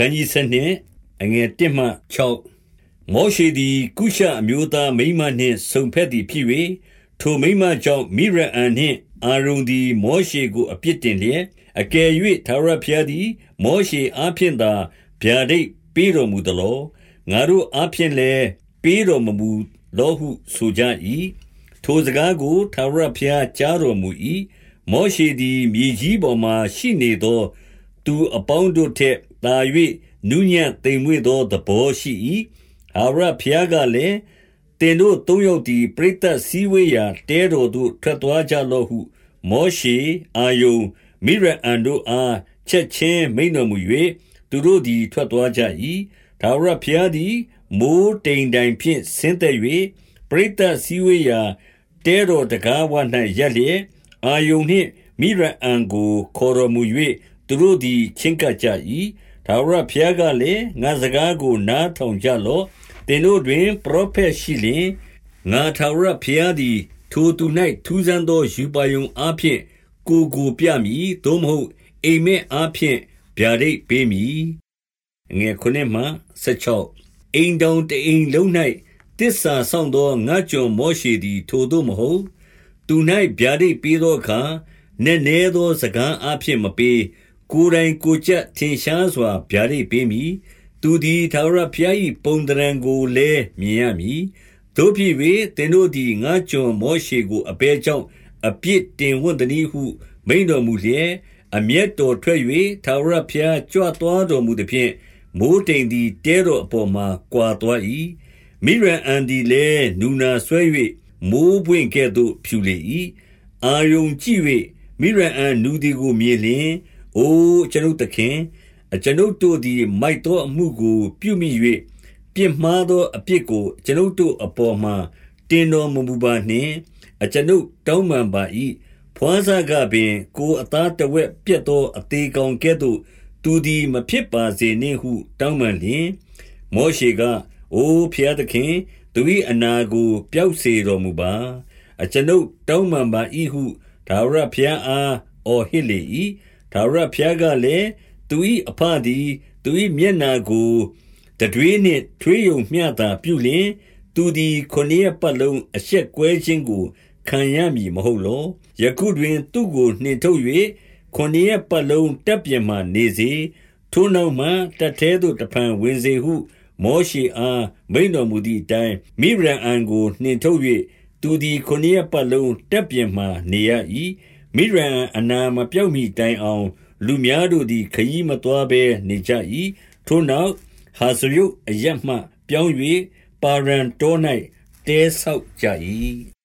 ခန်းကြီး7နှင့်အငယ်1မှ6မောရှေသည်ကုရှအမျိုးသားမိမနှင့်ဆုံဖက်သည်ဖြစ်၍ထိုမိမကြောင့်မိရအန်နှင့်အာရုန်သည်မောရှေကိုအပြစ်တင်လျက်အကယ်၍သာရဖျားသည် မောရှေအားဖြင့်သာဗျာဒိတ်ပေးတော်မူသလောငါတို့အားဖြင့်လည်းပေးတော်မမူလောဟုဆိုကြ၏ထိုစကားကိုသာရဖျားကြားတော်မူ၏မောရှေသည်မြေကြီးပေါ်မှရှိနေသော သူအပေါင်းတို့ထက်သာ၍နူးညံ့သိမ်မွေ့သော သဘောရှိ၏။ထာဝရဘုရားကလည်း၊သင်တို့သုံးယောက်သည် ပရိသတ်စည်းဝေးရာ တဲတော်သို့ ထွက်သွားကြလော့ဟု မောရှေ၊အာရုန်၊မိရိအံတို့အား ချက်ခြင်းမိန့်တော်မူ၍၊သူတို့သည် ထွက်သွားကြ၏။ထာဝရဘုရားသည် မိုဃ်းတိမ်တိုင်ဖြင့် ဆင်းသက်၍ပရိသတ်စည်းဝေးရာ တဲတော်တံခါးဝ၌ရပ်လျက် အာရုန်နှင့် မိရိအံကို ခေါ်တော်မူ၍ သူတို့သည်ချဉ်းကပ်ကြ၏။ထာဝရဘုရားကလည်း၊ငါ့စကားကိုနားထောင်ကြလော့။သင်တို့တွင်ပရောဖက်ရှိလျှင်၊ငါထာဝရဘုရားသည် ထိုသူ၌ထူးဆန်းသောရူပါရုံအားဖြင့်ကိုယ်ကိုပြမည်။သို့မဟုတ်အိပ်မက်အားဖြင့်ဗျာဒိတ်ပေးမည်။အိမ်ထောင်တအိမ်လုံး၌သစ္စာစောင့်သောငါ့ကျွန်မောရှေသည် ထိုသို့မဟုတ်။သူ၌ဗျာဒိတ်ပေးသောအခါနက်နဲသောစကားအားဖြင့်မပေး။ ကိုယ်တိုင်ကိုယ်ကြပ်ထင်ရှားစွာ ဗျာဒိတ်ပေးမည်။သူသည် ထာဝရဘုရား၏ပုံသဏ္ဌာန်ကိုလည်း မြင်ရမည်။သို့ဖြစ်၍သင်တို့သည် ငါ့ကျွန်မောရှေကို အဘယ်ကြောင့် အပြစ်တင်ဝံ့သနည်းဟု မိန့်တော်မူလျက်၊အမျက်တော်ထွက်၍ထာဝရဘုရား ကြွသွားတော်မူသဖြင့်၊မိုဃ်းတိမ်သည် တဲတော်အပေါ်မှာ ကွာသွား၏။မိရိအံသည်လည်း နူနာစွဲ၍မိုဃ်းပွင့်ကဲ့သို့ ဖြူလေ၏။အာရုန်ကြည့်၍မိရိအံနူသည်ကို မြင်လျှင်၊ အိုအကျွန်ုပ်သခင်၊အကျွန်ုပ်တို့သည် မိုက်သောအမှုကို ပြုမိ၍ပြစ်မှားသောအပြစ်ကိုအကျွန်ုပ်တို့အပေါ်မှာ တင်တော်မမူပါနှင့်။အကျွန်ုပ်တောင်းပန်ပါ၏။ဘွားစကပင် ကိုယ်အသားတဝက်ပျက်သောအသေကောင်ကဲ့သို့ သူသည်မဖြစ်ပါစေနှင့်ဟု တောင်းပန်လျှင်၊မောရှေက၊အိုဘုရားသခင်၊သူ၏အနာကိုပျောက်စေတော်မူပါ။အကျွန်ုပ်တောင်းပန်ပါ၏ဟုထာဝရဘုရားအားအော်ဟစ်လေ၏။ ထာဝရဘုရားကလည်း၊သူ၏အဘသည်သူ၏မျက်နှာကိုတံထွေးနှင့်ထွေးရုံမျှသာပြုလျှင်၊သူသည်ခုနစ်ရက်ပတ်လုံးအရှက်ကွဲခြင်းကိုခံရမည်မဟုတ်လော။ယခုတွင် သူ့ကိုနှင်ထုတ်၍ခုနစ်ရက်ပတ်လုံးတပ်ပြင်မှာနေစေ။ထိုနောက်မှတပ်ထဲသို့တဖန်ဝင်စေဟု မောရှေအားမိန့်တော်မူသည်အတိုင်း၊မိရိအံကိုနှင်ထုတ်၍သူသည်ခုနစ်ရက်ပတ်လုံးတပ်ပြင်မှာနေရ၏။ မိရိအံအနာမပျောက်မှီတိုင်အောင် လူများတို့သည် ခရီးမသွားဘဲနေကြ၏။ထိုနောက်ဟာဇရုတ်အရပ်မှ ပြောင်း၍ပါရန်တော၌တဲဆောက်ကြ၏။